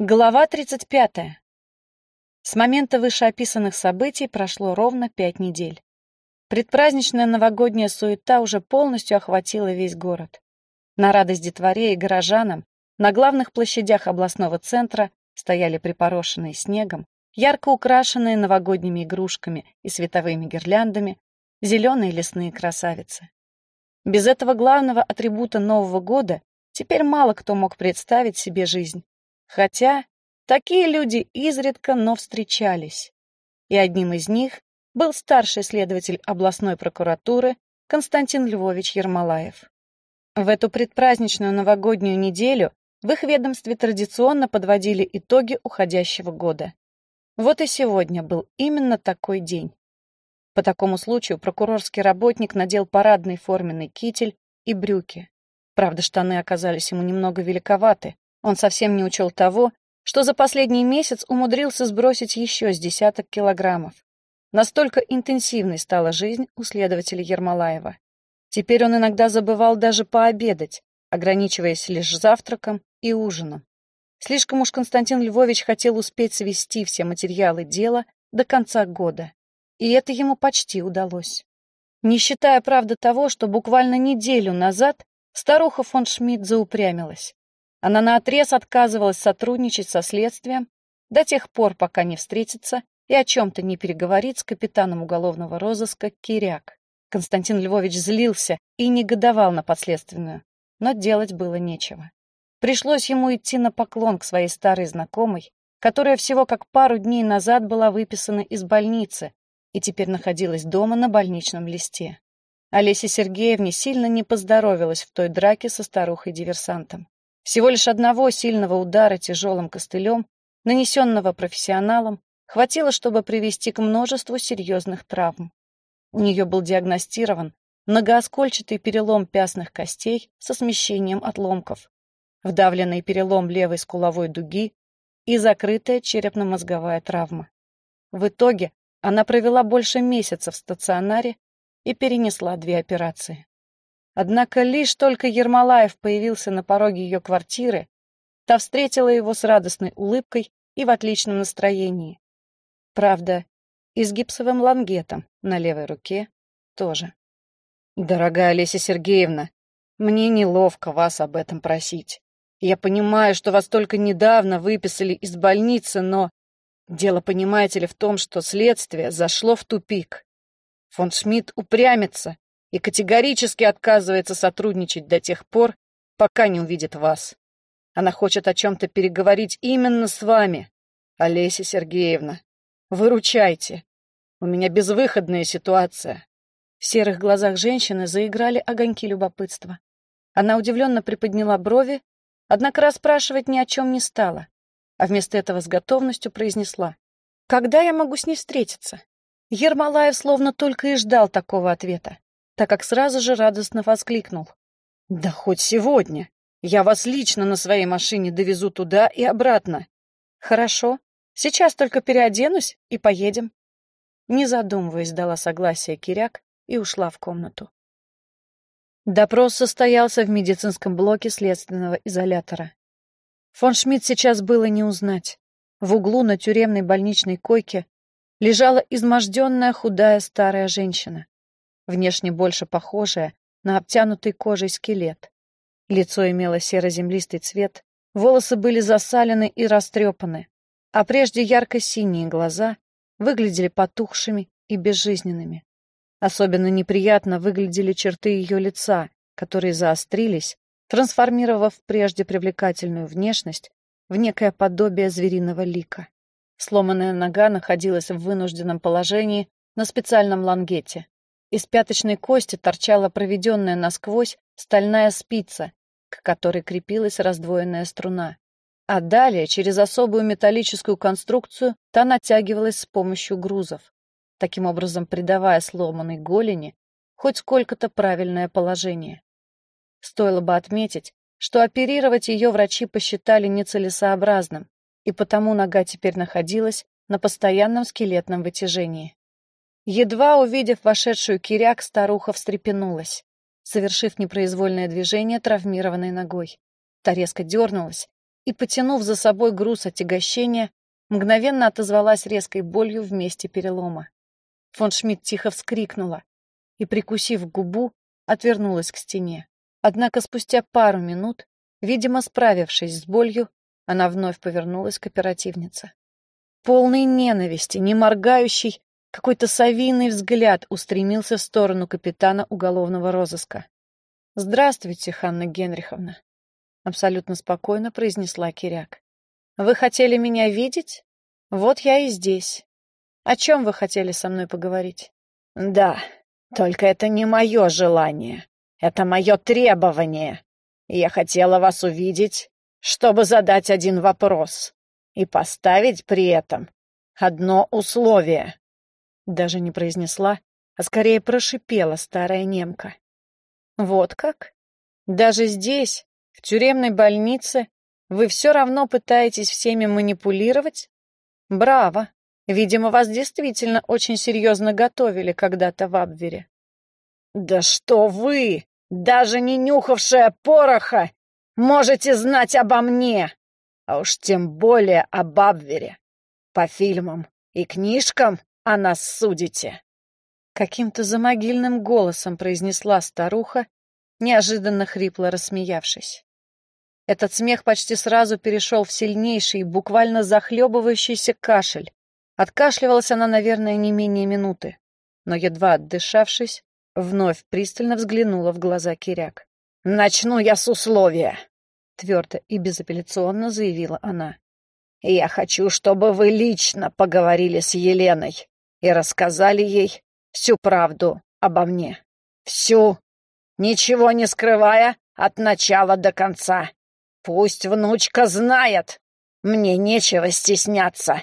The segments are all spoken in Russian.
Глава 35. С момента вышеописанных событий прошло ровно пять недель. Предпраздничная новогодняя суета уже полностью охватила весь город. На радость детворе и горожанам на главных площадях областного центра стояли припорошенные снегом, ярко украшенные новогодними игрушками и световыми гирляндами, зеленые лесные красавицы. Без этого главного атрибута Нового года теперь мало кто мог представить себе жизнь Хотя такие люди изредка, но встречались. И одним из них был старший следователь областной прокуратуры Константин Львович Ермолаев. В эту предпраздничную новогоднюю неделю в их ведомстве традиционно подводили итоги уходящего года. Вот и сегодня был именно такой день. По такому случаю прокурорский работник надел парадный форменный китель и брюки. Правда, штаны оказались ему немного великоваты, он совсем не учел того, что за последний месяц умудрился сбросить еще с десяток килограммов. Настолько интенсивной стала жизнь у следователя Ермолаева. Теперь он иногда забывал даже пообедать, ограничиваясь лишь завтраком и ужином. Слишком уж Константин Львович хотел успеть свести все материалы дела до конца года. И это ему почти удалось. Не считая, правда, того, что буквально неделю назад старуха фон Шмидт заупрямилась. Она наотрез отказывалась сотрудничать со следствием до тех пор, пока не встретится и о чем-то не переговорит с капитаном уголовного розыска Киряк. Константин Львович злился и негодовал на подследственную, но делать было нечего. Пришлось ему идти на поклон к своей старой знакомой, которая всего как пару дней назад была выписана из больницы и теперь находилась дома на больничном листе. Олесе Сергеевне сильно не поздоровилась в той драке со старухой-диверсантом. Всего лишь одного сильного удара тяжелым костылем, нанесенного профессионалом, хватило, чтобы привести к множеству серьезных травм. У нее был диагностирован многооскольчатый перелом пястных костей со смещением отломков, вдавленный перелом левой скуловой дуги и закрытая черепно-мозговая травма. В итоге она провела больше месяца в стационаре и перенесла две операции. Однако лишь только Ермолаев появился на пороге ее квартиры, та встретила его с радостной улыбкой и в отличном настроении. Правда, и с гипсовым лангетом на левой руке тоже. «Дорогая Олеся Сергеевна, мне неловко вас об этом просить. Я понимаю, что вас только недавно выписали из больницы, но... Дело, понимаете ли, в том, что следствие зашло в тупик. Фон Шмидт упрямится и категорически отказывается сотрудничать до тех пор, пока не увидит вас. Она хочет о чем-то переговорить именно с вами, Олеся Сергеевна. Выручайте. У меня безвыходная ситуация. В серых глазах женщины заиграли огоньки любопытства. Она удивленно приподняла брови, однако расспрашивать ни о чем не стала, а вместо этого с готовностью произнесла. «Когда я могу с ней встретиться?» Ермолаев словно только и ждал такого ответа так как сразу же радостно воскликнул. «Да хоть сегодня! Я вас лично на своей машине довезу туда и обратно!» «Хорошо, сейчас только переоденусь и поедем». Не задумываясь, дала согласие Киряк и ушла в комнату. Допрос состоялся в медицинском блоке следственного изолятора. Фон Шмидт сейчас было не узнать. В углу на тюремной больничной койке лежала изможденная худая старая женщина внешне больше похожая на обтянутый кожей скелет. Лицо имело серо-землистый цвет, волосы были засалены и растрепаны, а прежде ярко-синие глаза выглядели потухшими и безжизненными. Особенно неприятно выглядели черты ее лица, которые заострились, трансформировав прежде привлекательную внешность в некое подобие звериного лика. Сломанная нога находилась в вынужденном положении на специальном лангете. Из пяточной кости торчала проведенная насквозь стальная спица, к которой крепилась раздвоенная струна. А далее, через особую металлическую конструкцию, та натягивалась с помощью грузов, таким образом придавая сломанной голени хоть сколько-то правильное положение. Стоило бы отметить, что оперировать ее врачи посчитали нецелесообразным, и потому нога теперь находилась на постоянном скелетном вытяжении. Едва увидев вошедшую киряк, старуха встрепенулась, совершив непроизвольное движение травмированной ногой. Та резко дернулась и, потянув за собой груз отягощения, мгновенно отозвалась резкой болью в месте перелома. Фон Шмидт тихо вскрикнула и, прикусив губу, отвернулась к стене. Однако спустя пару минут, видимо, справившись с болью, она вновь повернулась к оперативнице. Полный ненависти, не моргающий, какой-то совиный взгляд устремился в сторону капитана уголовного розыска. «Здравствуйте, Ханна Генриховна», — абсолютно спокойно произнесла Киряк. «Вы хотели меня видеть? Вот я и здесь. О чем вы хотели со мной поговорить?» «Да, только это не мое желание. Это мое требование. Я хотела вас увидеть, чтобы задать один вопрос и поставить при этом одно условие». Даже не произнесла, а скорее прошипела старая немка. «Вот как? Даже здесь, в тюремной больнице, вы все равно пытаетесь всеми манипулировать? Браво! Видимо, вас действительно очень серьезно готовили когда-то в Абвере». «Да что вы, даже не нюхавшая пороха, можете знать обо мне, а уж тем более об Абвере. По фильмам и книжкам о нас судите». Каким-то замогильным голосом произнесла старуха, неожиданно хрипло рассмеявшись. Этот смех почти сразу перешел в сильнейший, буквально захлебывающийся кашель. Откашливалась она, наверное, не менее минуты, но, едва отдышавшись, вновь пристально взглянула в глаза Киряк. «Начну я с условия», — твердо и безапелляционно заявила она. «Я хочу, чтобы вы лично поговорили с Еленой и рассказали ей всю правду обо мне. Всю, ничего не скрывая от начала до конца. Пусть внучка знает, мне нечего стесняться.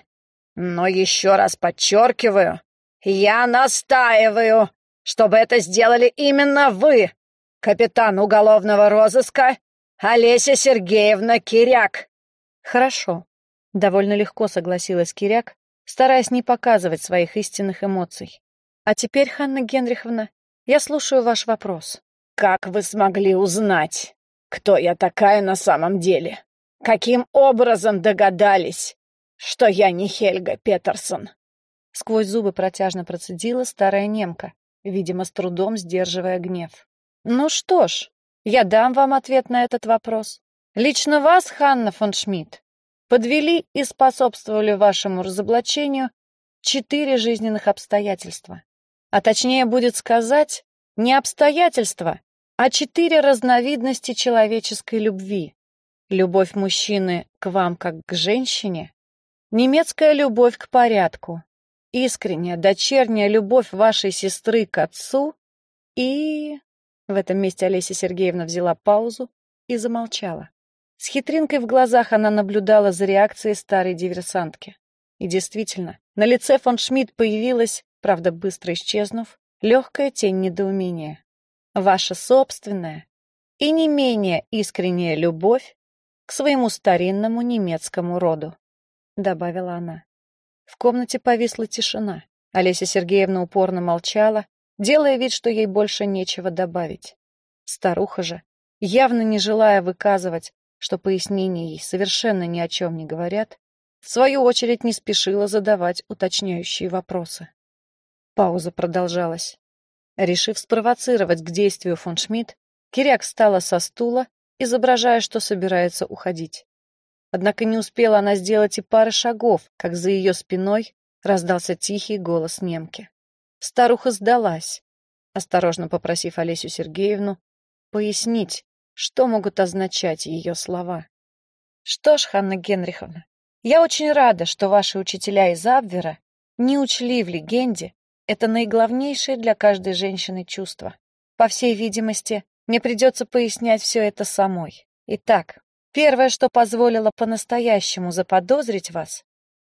Но еще раз подчеркиваю, я настаиваю, чтобы это сделали именно вы, капитан уголовного розыска Олеся Сергеевна Киряк. Хорошо. Довольно легко согласилась Киряк, стараясь не показывать своих истинных эмоций. А теперь, Ханна Генриховна, я слушаю ваш вопрос. Как вы смогли узнать, кто я такая на самом деле? Каким образом догадались, что я не Хельга Петерсон?» Сквозь зубы протяжно процедила старая немка, видимо, с трудом сдерживая гнев. «Ну что ж, я дам вам ответ на этот вопрос. Лично вас, Ханна фон Шмидт, подвели и способствовали вашему разоблачению четыре жизненных обстоятельства. А точнее будет сказать, не обстоятельства, а четыре разновидности человеческой любви. Любовь мужчины к вам как к женщине, немецкая любовь к порядку, искренняя дочерняя любовь вашей сестры к отцу и... В этом месте Олеся Сергеевна взяла паузу и замолчала. С хитринкой в глазах она наблюдала за реакцией старой диверсантки. И действительно, на лице фон Шмидт появилась, правда быстро исчезнув, легкая тень недоумения. Ваша собственная и не менее искренняя любовь к своему старинному немецкому роду, добавила она. В комнате повисла тишина. Олеся Сергеевна упорно молчала, делая вид, что ей больше нечего добавить. Старуха же, явно не желая выказывать, что пояснения ей совершенно ни о чем не говорят, в свою очередь не спешила задавать уточняющие вопросы. Пауза продолжалась. Решив спровоцировать к действию фон Шмидт, Киряк встала со стула, изображая, что собирается уходить. Однако не успела она сделать и пары шагов, как за ее спиной раздался тихий голос немки. Старуха сдалась, осторожно попросив Олесю Сергеевну пояснить, что могут означать ее слова. «Что ж, Ханна Генриховна, я очень рада, что ваши учителя из Абвера не учли в легенде это наиглавнейшее для каждой женщины чувство. По всей видимости, мне придется пояснять все это самой. Итак, Первое, что позволило по-настоящему заподозрить вас,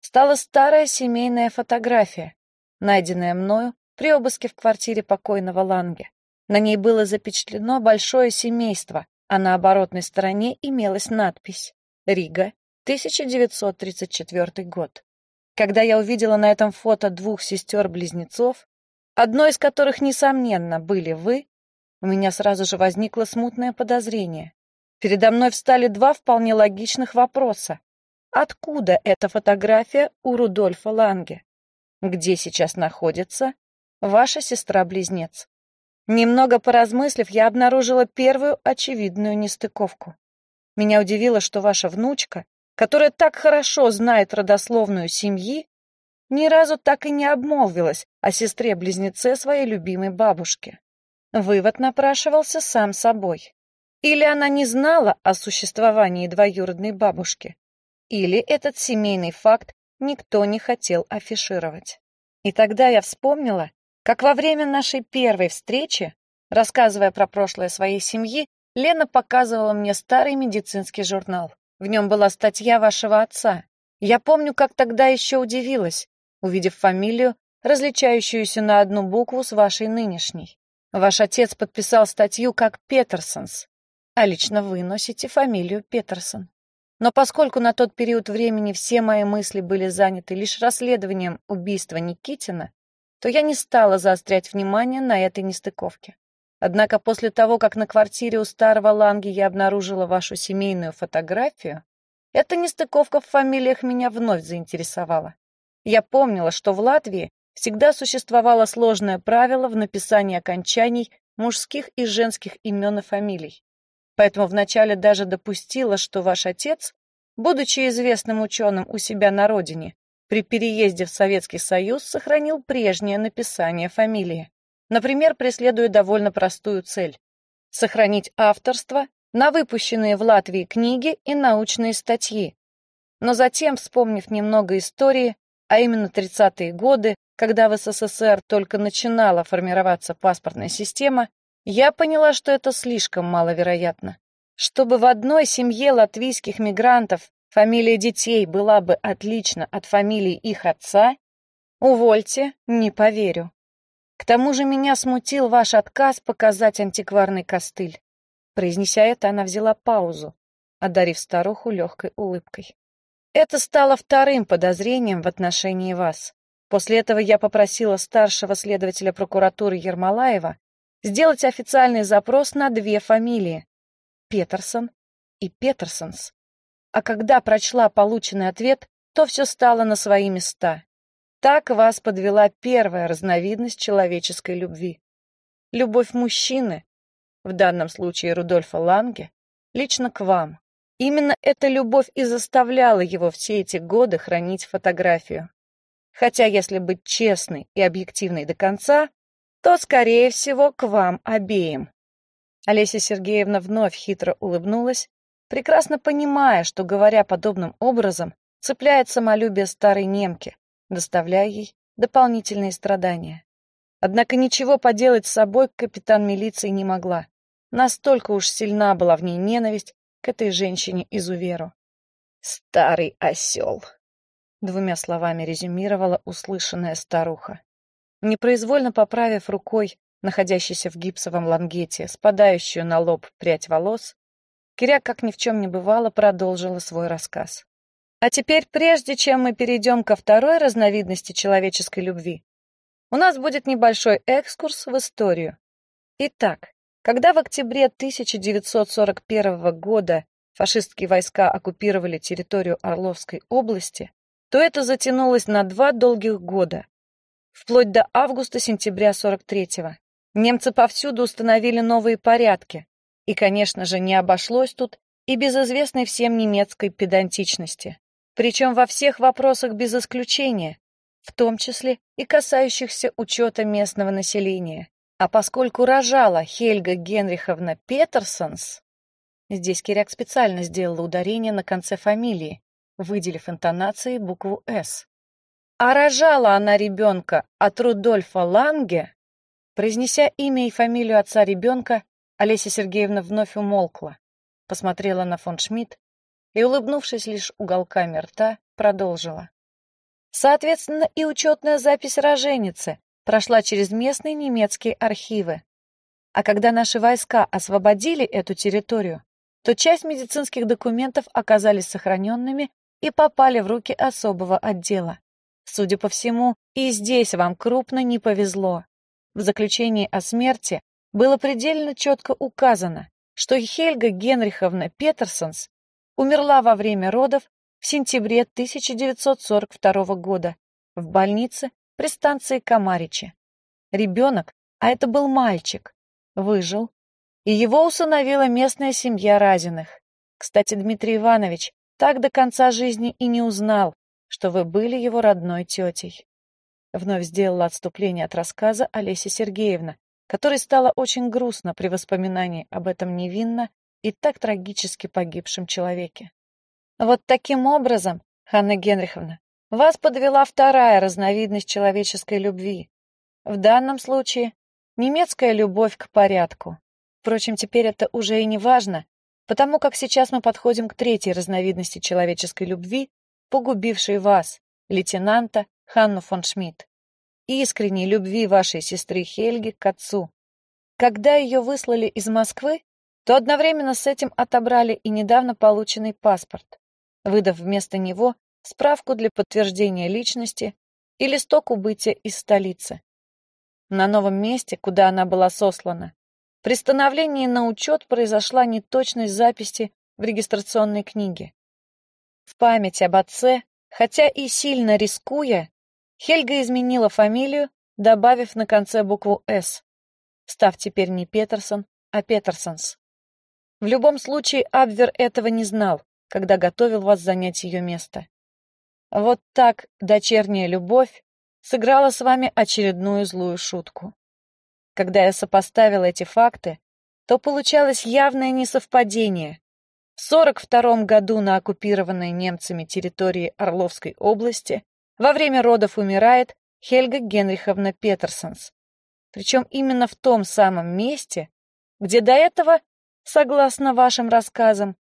стала старая семейная фотография, найденная мною при обыске в квартире покойного Ланге. На ней было запечатлено большое семейство, а на оборотной стороне имелась надпись «Рига, 1934 год». Когда я увидела на этом фото двух сестер-близнецов, одной из которых, несомненно, были вы, у меня сразу же возникло смутное подозрение. Передо мной встали два вполне логичных вопроса. Откуда эта фотография у Рудольфа Ланге? Где сейчас находится ваша сестра-близнец? Немного поразмыслив, я обнаружила первую очевидную нестыковку. Меня удивило, что ваша внучка, которая так хорошо знает родословную семьи, ни разу так и не обмолвилась о сестре-близнеце своей любимой бабушки. Вывод напрашивался сам собой. Или она не знала о существовании двоюродной бабушки, или этот семейный факт никто не хотел афишировать. И тогда я вспомнила, как во время нашей первой встречи, рассказывая про прошлое своей семьи, Лена показывала мне старый медицинский журнал. В нем была статья вашего отца. Я помню, как тогда еще удивилась, увидев фамилию, различающуюся на одну букву с вашей нынешней. Ваш отец подписал статью как Петерсонс, а лично вы носите фамилию Петерсон. Но поскольку на тот период времени все мои мысли были заняты лишь расследованием убийства Никитина, то я не стала заострять внимание на этой нестыковке. Однако после того, как на квартире у старого Ланги я обнаружила вашу семейную фотографию, эта нестыковка в фамилиях меня вновь заинтересовала. Я помнила, что в Латвии всегда существовало сложное правило в написании окончаний мужских и женских имен и фамилий. Поэтому вначале даже допустила, что ваш отец, будучи известным ученым у себя на родине, при переезде в Советский Союз сохранил прежнее написание фамилии. Например, преследуя довольно простую цель – сохранить авторство на выпущенные в Латвии книги и научные статьи. Но затем, вспомнив немного истории, а именно 30-е годы, когда в СССР только начинала формироваться паспортная система, я поняла, что это слишком маловероятно. Чтобы в одной семье латвийских мигрантов фамилия детей была бы отлична от фамилии их отца, увольте, не поверю. К тому же меня смутил ваш отказ показать антикварный костыль. Произнеся это, она взяла паузу, одарив старуху легкой улыбкой. Это стало вторым подозрением в отношении вас. После этого я попросила старшего следователя прокуратуры Ермолаева сделать официальный запрос на две фамилии — Петерсон и Петерсонс. А когда прочла полученный ответ, то все стало на свои места. Так вас подвела первая разновидность человеческой любви. Любовь мужчины, в данном случае Рудольфа Ланге, лично к вам. Именно эта любовь и заставляла его все эти годы хранить фотографию. Хотя, если быть честной и объективной до конца, то, скорее всего, к вам обеим. Олеся Сергеевна вновь хитро улыбнулась, прекрасно понимая, что, говоря подобным образом, цепляет самолюбие старой немки, доставляя ей дополнительные страдания. Однако ничего поделать с собой капитан милиции не могла. Настолько уж сильна была в ней ненависть к этой женщине-изуверу. «Старый осел!» Двумя словами резюмировала услышанная старуха. Непроизвольно поправив рукой, находящейся в гипсовом лангете, спадающую на лоб прядь волос, Киря, как ни в чем не бывало, продолжила свой рассказ. А теперь, прежде чем мы перейдем ко второй разновидности человеческой любви, у нас будет небольшой экскурс в историю. Итак, когда в октябре 1941 года фашистские войска оккупировали территорию Орловской области, то это затянулось на два долгих года, вплоть до августа-сентября 43-го. Немцы повсюду установили новые порядки, и, конечно же, не обошлось тут и без известной всем немецкой педантичности. Причем во всех вопросах без исключения, в том числе и касающихся учета местного населения. А поскольку рожала Хельга Генриховна Петерсонс, здесь Киряк специально сделала ударение на конце фамилии, выделив интонацией букву «С». А рожала она ребенка от Рудольфа Ланге, произнеся имя и фамилию отца ребенка, Олеся Сергеевна вновь умолкла, посмотрела на фон Шмидт и, улыбнувшись лишь уголками рта, продолжила. Соответственно, и учетная запись роженицы прошла через местные немецкие архивы. А когда наши войска освободили эту территорию, то часть медицинских документов оказались сохраненными и попали в руки особого отдела. Судя по всему, и здесь вам крупно не повезло. В заключении о смерти было предельно четко указано, что Хельга Генриховна Петерсонс умерла во время родов в сентябре 1942 года в больнице при станции Камаричи. Ребенок, а это был мальчик, выжил, и его усыновила местная семья Разиных. Кстати, Дмитрий Иванович так до конца жизни и не узнал, что вы были его родной тетей. Вновь сделала отступление от рассказа Олеся Сергеевна, которой стало очень грустно при воспоминании об этом невинно и так трагически погибшем человеке. Вот таким образом, Ханна Генриховна, вас подвела вторая разновидность человеческой любви. В данном случае немецкая любовь к порядку. Впрочем, теперь это уже и не важно, потому как сейчас мы подходим к третьей разновидности человеческой любви, погубившей вас, лейтенанта Ханну фон Шмидт, искренней любви вашей сестры Хельги к отцу. Когда ее выслали из Москвы, то одновременно с этим отобрали и недавно полученный паспорт, выдав вместо него справку для подтверждения личности и листок убытия из столицы. На новом месте, куда она была сослана, при становлении на учет произошла неточность записи в регистрационной книге. В память об отце, хотя и сильно рискуя, Хельга изменила фамилию, добавив на конце букву «С», став теперь не Петерсон, а Петерсонс. В любом случае, Абвер этого не знал, когда готовил вас занять ее место. Вот так дочерняя любовь сыграла с вами очередную злую шутку. Когда я сопоставила эти факты, то получалось явное несовпадение. В 42 году на оккупированной немцами территории Орловской области во время родов умирает Хельга Генриховна Петерсонс. Причем именно в том самом месте, где до этого, согласно вашим рассказам,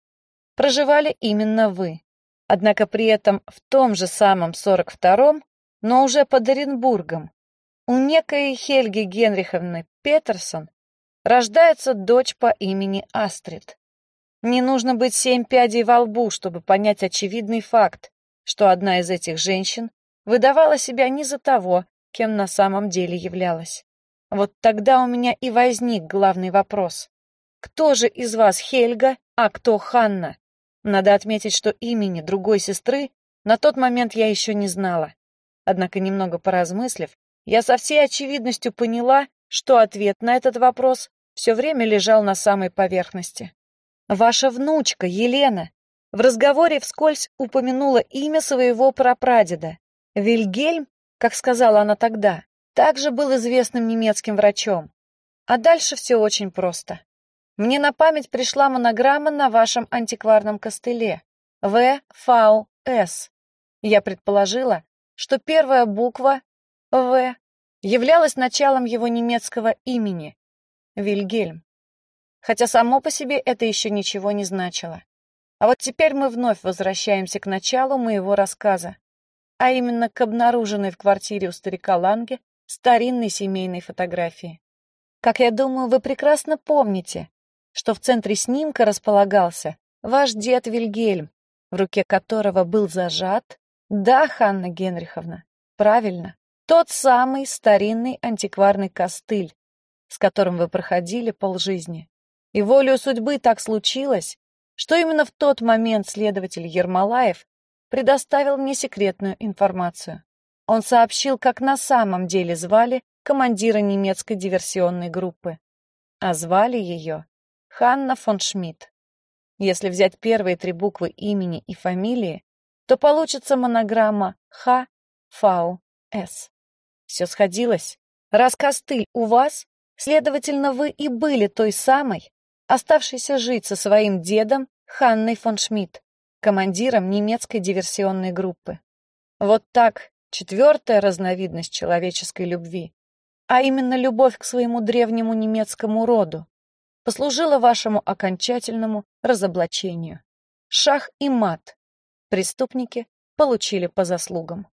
проживали именно вы. Однако при этом в том же самом 42-м, но уже под Оренбургом, у некой Хельги Генриховны Петерсон рождается дочь по имени Астрид. Не нужно быть семь пядей во лбу, чтобы понять очевидный факт, что одна из этих женщин выдавала себя не за того, кем на самом деле являлась. Вот тогда у меня и возник главный вопрос. Кто же из вас Хельга, а кто Ханна? Надо отметить, что имени другой сестры на тот момент я еще не знала. Однако, немного поразмыслив, я со всей очевидностью поняла, что ответ на этот вопрос все время лежал на самой поверхности. Ваша внучка, Елена, в разговоре вскользь упомянула имя своего прапрадеда. Вильгельм, как сказала она тогда, также был известным немецким врачом. А дальше все очень просто. Мне на память пришла монограмма на вашем антикварном костыле. В.Ф.С. Я предположила, что первая буква «В» являлась началом его немецкого имени — Вильгельм. Хотя само по себе это еще ничего не значило. А вот теперь мы вновь возвращаемся к началу моего рассказа, а именно к обнаруженной в квартире у старика Ланге старинной семейной фотографии. Как я думаю, вы прекрасно помните, что в центре снимка располагался ваш дед Вильгельм, в руке которого был зажат... Да, Ханна Генриховна, правильно, тот самый старинный антикварный костыль, с которым вы проходили полжизни. И волею судьбы так случилось, что именно в тот момент следователь Ермолаев предоставил мне секретную информацию. Он сообщил, как на самом деле звали командира немецкой диверсионной группы. А звали ее Ханна фон Шмидт. Если взять первые три буквы имени и фамилии, то получится монограмма Х, Фау, С. Все сходилось. Раз костыль у вас, следовательно, вы и были той самой, оставшейся жить со своим дедом Ханной фон Шмидт, командиром немецкой диверсионной группы. Вот так четвертая разновидность человеческой любви, а именно любовь к своему древнему немецкому роду, послужило вашему окончательному разоблачению. Шах и мат. Преступники получили по заслугам.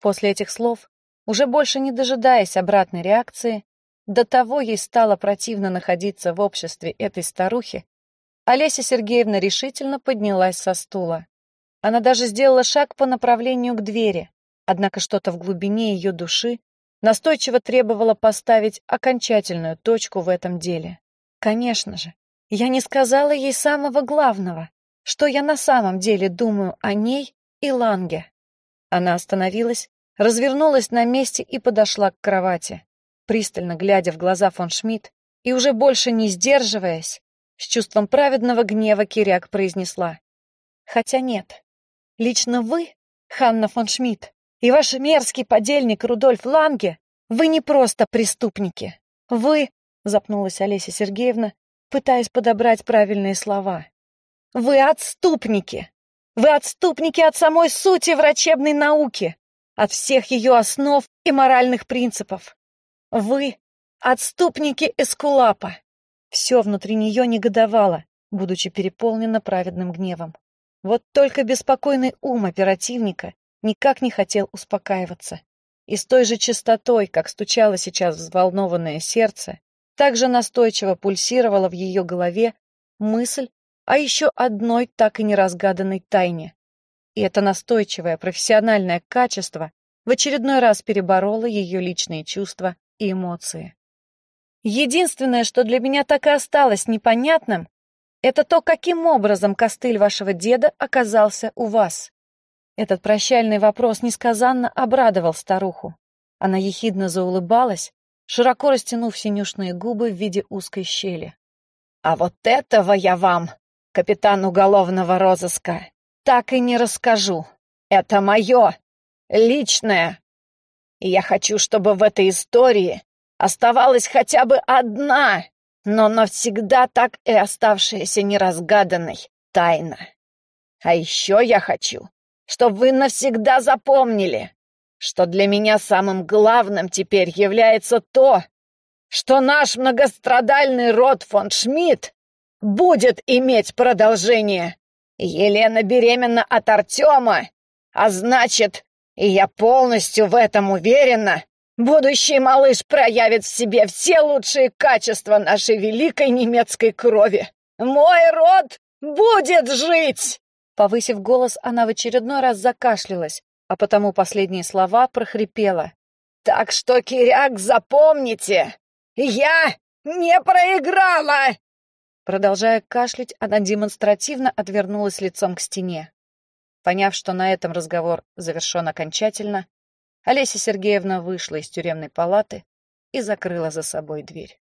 После этих слов, уже больше не дожидаясь обратной реакции, до того ей стало противно находиться в обществе этой старухи, Олеся Сергеевна решительно поднялась со стула. Она даже сделала шаг по направлению к двери, однако что-то в глубине ее души настойчиво требовало поставить окончательную точку в этом деле. Конечно же, Я не сказала ей самого главного, что я на самом деле думаю о ней и Ланге. Она остановилась, развернулась на месте и подошла к кровати, пристально глядя в глаза фон Шмидт и уже больше не сдерживаясь, с чувством праведного гнева Киряк произнесла. Хотя нет, лично вы, Ханна фон Шмидт, и ваш мерзкий подельник Рудольф Ланге, вы не просто преступники. Вы, запнулась Олеся Сергеевна, пытаясь подобрать правильные слова. Вы отступники. Вы отступники от самой сути врачебной науки, от всех ее основ и моральных принципов. Вы — отступники Эскулапа. Все внутри нее негодовало, будучи переполнено праведным гневом. Вот только беспокойный ум оперативника никак не хотел успокаиваться. И с той же частотой, как стучало сейчас взволнованное сердце, так же настойчиво пульсировала в ее голове мысль о еще одной так и неразгаданной тайне. И это настойчивое профессиональное качество в очередной раз перебороло ее личные чувства и эмоции. Единственное, что для меня так и осталось непонятным, это то, каким образом костыль вашего деда оказался у вас. Этот прощальный вопрос несказанно обрадовал старуху. Она ехидно заулыбалась, широко растянув синюшные губы в виде узкой щели. «А вот этого я вам, капитан уголовного розыска, так и не расскажу. Это мое, личное. И я хочу, чтобы в этой истории оставалась хотя бы одна, но навсегда так и оставшаяся неразгаданной тайна. А еще я хочу, чтобы вы навсегда запомнили, что для меня самым главным теперь является то, что наш многострадальный род фон Шмидт будет иметь продолжение. Елена беременна от Артема, а значит, и я полностью в этом уверена, будущий малыш проявит в себе все лучшие качества нашей великой немецкой крови. Мой род будет жить!» Повысив голос, она в очередной раз закашлялась, а потому последние слова прохрипела. «Так что, Киряк, запомните, я не проиграла!» Продолжая кашлять, она демонстративно отвернулась лицом к стене. Поняв, что на этом разговор завершен окончательно, Олеся Сергеевна вышла из тюремной палаты и закрыла за собой дверь.